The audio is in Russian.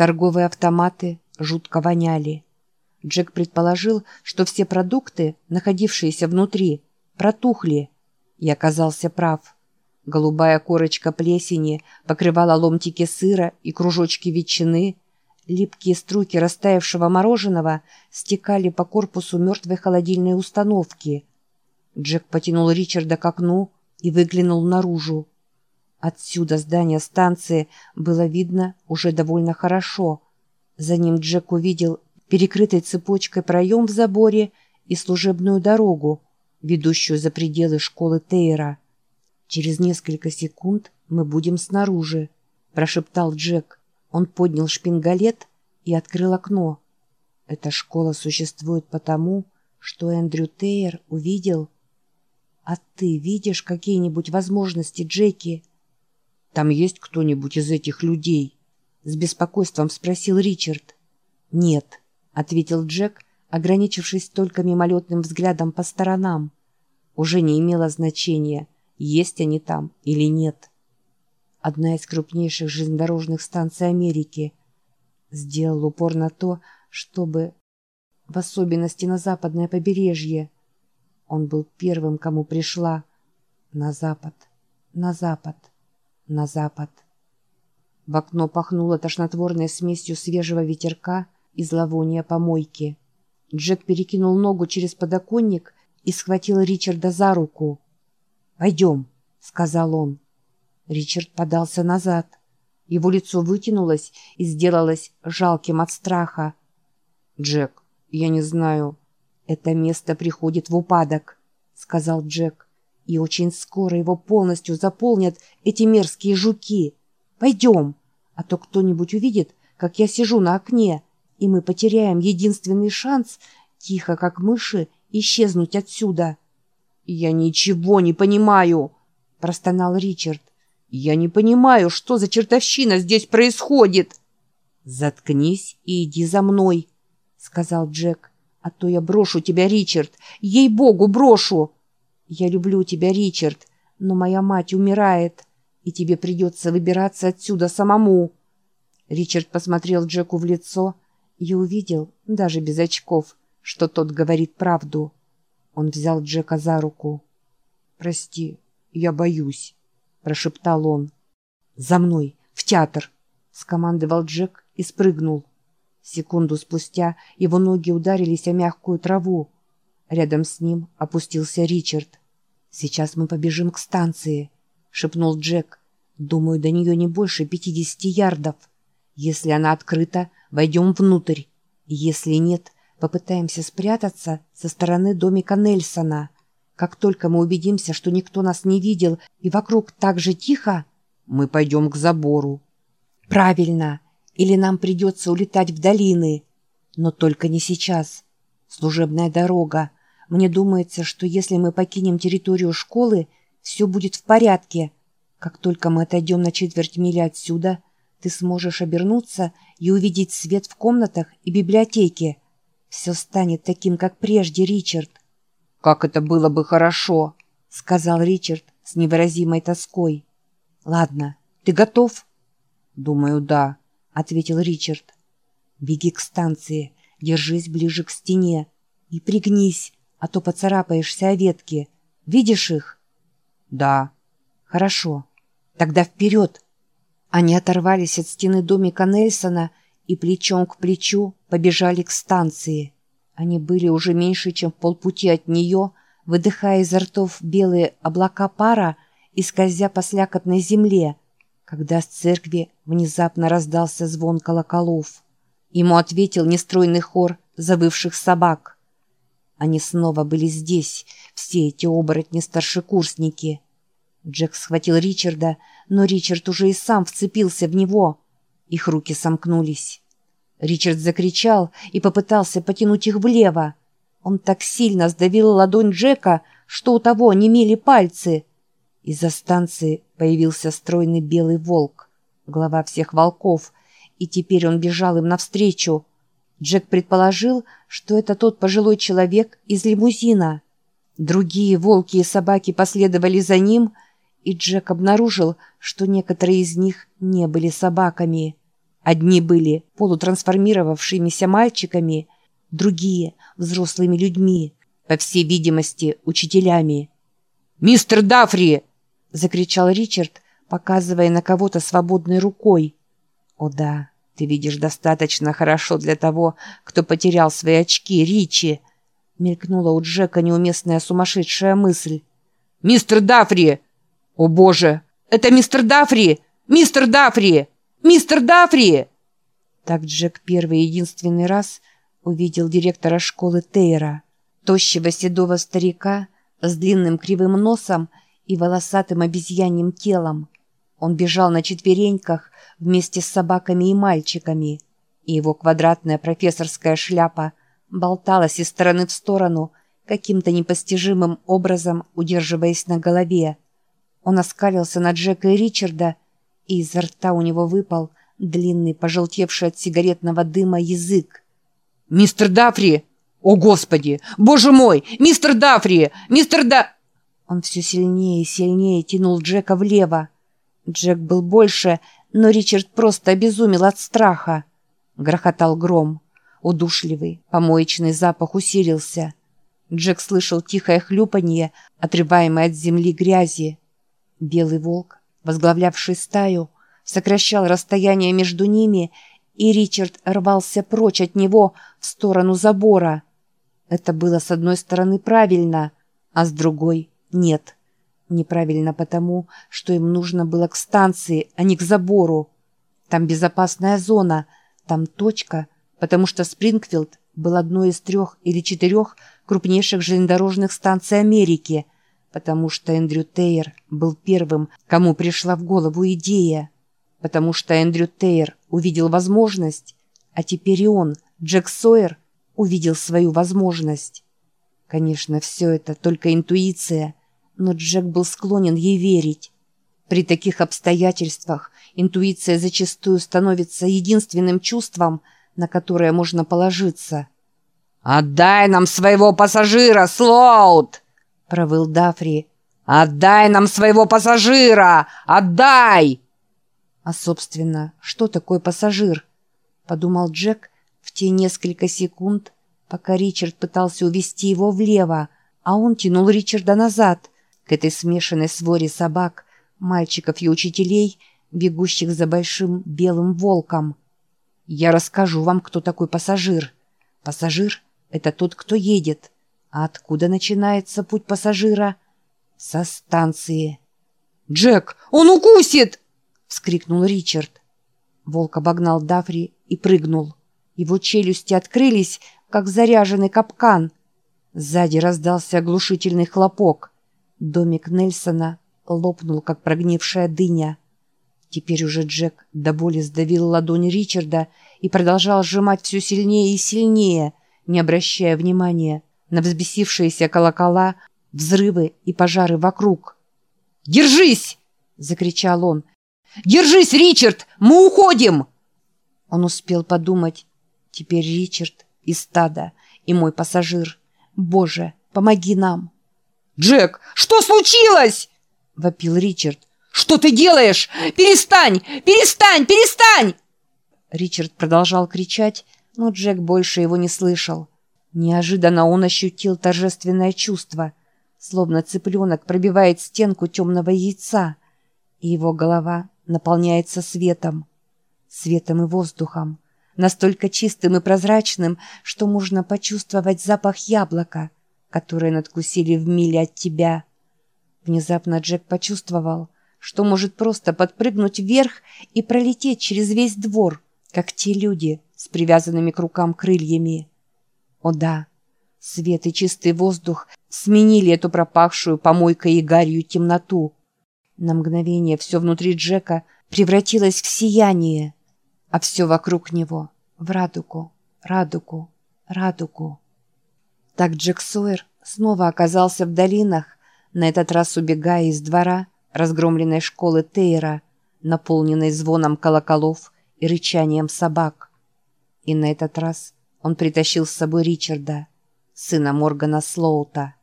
Торговые автоматы жутко воняли. Джек предположил, что все продукты, находившиеся внутри, протухли, и оказался прав. Голубая корочка плесени покрывала ломтики сыра и кружочки ветчины, липкие струйки растаявшего мороженого стекали по корпусу мертвой холодильной установки. Джек потянул Ричарда к окну и выглянул наружу. Отсюда здание станции было видно уже довольно хорошо. За ним Джек увидел перекрытый цепочкой проем в заборе и служебную дорогу, ведущую за пределы школы Тейра. «Через несколько секунд мы будем снаружи», — прошептал Джек. Он поднял шпингалет и открыл окно. «Эта школа существует потому, что Эндрю Тейр увидел...» «А ты видишь какие-нибудь возможности, Джеки?» «Там есть кто-нибудь из этих людей?» — с беспокойством спросил Ричард. «Нет», — ответил Джек, ограничившись только мимолетным взглядом по сторонам. Уже не имело значения, есть они там или нет. Одна из крупнейших железнодорожных станций Америки сделал упор на то, чтобы, в особенности на западное побережье, он был первым, кому пришла на запад, на запад на запад. В окно пахнуло тошнотворной смесью свежего ветерка и зловония помойки. Джек перекинул ногу через подоконник и схватил Ричарда за руку. «Пойдем», — сказал он. Ричард подался назад. Его лицо вытянулось и сделалось жалким от страха. «Джек, я не знаю...» «Это место приходит в упадок», — сказал Джек и очень скоро его полностью заполнят эти мерзкие жуки. Пойдем, а то кто-нибудь увидит, как я сижу на окне, и мы потеряем единственный шанс, тихо как мыши, исчезнуть отсюда. «Я ничего не понимаю!» — простонал Ричард. «Я не понимаю, что за чертовщина здесь происходит!» «Заткнись и иди за мной», — сказал Джек. «А то я брошу тебя, Ричард! Ей-богу, брошу!» «Я люблю тебя, Ричард, но моя мать умирает, и тебе придется выбираться отсюда самому». Ричард посмотрел Джеку в лицо и увидел, даже без очков, что тот говорит правду. Он взял Джека за руку. «Прости, я боюсь», — прошептал он. «За мной, в театр!» — скомандовал Джек и спрыгнул. Секунду спустя его ноги ударились о мягкую траву. Рядом с ним опустился Ричард. «Сейчас мы побежим к станции», — шепнул Джек. «Думаю, до нее не больше пятидесяти ярдов. Если она открыта, войдем внутрь. Если нет, попытаемся спрятаться со стороны домика Нельсона. Как только мы убедимся, что никто нас не видел и вокруг так же тихо, мы пойдем к забору». «Правильно. Или нам придется улетать в долины. Но только не сейчас. Служебная дорога. Мне думается, что если мы покинем территорию школы, все будет в порядке. Как только мы отойдем на четверть мили отсюда, ты сможешь обернуться и увидеть свет в комнатах и библиотеке. Все станет таким, как прежде, Ричард. «Как это было бы хорошо!» — сказал Ричард с невыразимой тоской. «Ладно, ты готов?» «Думаю, да», — ответил Ричард. «Беги к станции, держись ближе к стене и пригнись, а то поцарапаешься о ветки. Видишь их?» «Да». «Хорошо. Тогда вперед!» Они оторвались от стены домика Нельсона и плечом к плечу побежали к станции. Они были уже меньше, чем в полпути от нее, выдыхая изо ртов белые облака пара и скользя по слякотной земле, когда с церкви внезапно раздался звон колоколов. Ему ответил нестройный хор завывших собак. Они снова были здесь, все эти оборотни-старшекурсники. Джек схватил Ричарда, но Ричард уже и сам вцепился в него. Их руки сомкнулись. Ричард закричал и попытался потянуть их влево. Он так сильно сдавил ладонь Джека, что у того онемели пальцы. Из-за станции появился стройный белый волк, глава всех волков, и теперь он бежал им навстречу, Джек предположил, что это тот пожилой человек из лимузина. Другие волки и собаки последовали за ним, и Джек обнаружил, что некоторые из них не были собаками. Одни были полутрансформировавшимися мальчиками, другие — взрослыми людьми, по всей видимости, учителями. «Мистер Дафри!» — закричал Ричард, показывая на кого-то свободной рукой. «О да, ты видишь достаточно хорошо для того, кто потерял свои очки, Ричи!» — мелькнула у Джека неуместная сумасшедшая мысль. «Мистер Дафри! О боже! Это мистер Дафри! Мистер Дафри! Мистер Дафри!» Так Джек первый и единственный раз увидел директора школы Тейра, тощего седого старика с длинным кривым носом и волосатым обезьяньим телом. Он бежал на четвереньках вместе с собаками и мальчиками, и его квадратная профессорская шляпа болталась из стороны в сторону, каким-то непостижимым образом удерживаясь на голове. Он оскалился на Джека и Ричарда, и изо рта у него выпал длинный, пожелтевший от сигаретного дыма язык. «Мистер Дафри! О, Господи! Боже мой! Мистер Дафри! Мистер Да...» Он все сильнее и сильнее тянул Джека влево. Джек был больше, но Ричард просто обезумел от страха. Грохотал гром. Удушливый, помоечный запах усилился. Джек слышал тихое хлюпанье, отрываемое от земли грязи. Белый волк, возглавлявший стаю, сокращал расстояние между ними, и Ричард рвался прочь от него в сторону забора. Это было с одной стороны правильно, а с другой — нет. Неправильно потому, что им нужно было к станции, а не к забору. Там безопасная зона, там точка, потому что Спрингфилд был одной из трех или четырех крупнейших железнодорожных станций Америки, потому что Эндрю Тейер был первым, кому пришла в голову идея, потому что Эндрю Тейер увидел возможность, а теперь и он, Джек Сойер, увидел свою возможность. Конечно, все это только интуиция, но Джек был склонен ей верить. При таких обстоятельствах интуиция зачастую становится единственным чувством, на которое можно положиться. «Отдай нам своего пассажира, Слоут!» — провыл Дафри. «Отдай нам своего пассажира! Отдай!» «А, собственно, что такое пассажир?» — подумал Джек в те несколько секунд, пока Ричард пытался увести его влево, а он тянул Ричарда назад, к этой смешанной своре собак, мальчиков и учителей, бегущих за большим белым волком. «Я расскажу вам, кто такой пассажир. Пассажир — это тот, кто едет. А откуда начинается путь пассажира? Со станции». «Джек, он укусит!» — вскрикнул Ричард. Волк обогнал Дафри и прыгнул. Его челюсти открылись, как заряженный капкан. Сзади раздался оглушительный хлопок. Домик Нельсона лопнул, как прогнившая дыня. Теперь уже Джек до боли сдавил ладонь Ричарда и продолжал сжимать все сильнее и сильнее, не обращая внимания на взбесившиеся колокола, взрывы и пожары вокруг. «Держись!» — закричал он. «Держись, Ричард! Мы уходим!» Он успел подумать. Теперь Ричард и стадо, и мой пассажир. Боже, помоги нам!» «Джек, что случилось?» — вопил Ричард. «Что ты делаешь? Перестань! Перестань! Перестань!» Ричард продолжал кричать, но Джек больше его не слышал. Неожиданно он ощутил торжественное чувство, словно цыпленок пробивает стенку темного яйца, и его голова наполняется светом. Светом и воздухом, настолько чистым и прозрачным, что можно почувствовать запах яблока, которое надкусили в миле от тебя. Внезапно Джек почувствовал, что может просто подпрыгнуть вверх и пролететь через весь двор, как те люди с привязанными к рукам крыльями. О да, свет и чистый воздух сменили эту пропахшую помойкой и гарью темноту. На мгновение все внутри Джека превратилось в сияние, а все вокруг него — в радугу, радугу, радугу. Так Джек Сойер снова оказался в долинах, на этот раз убегая из двора разгромленной школы Тейра, наполненной звоном колоколов и рычанием собак. И на этот раз он притащил с собой Ричарда, сына Моргана Слоута.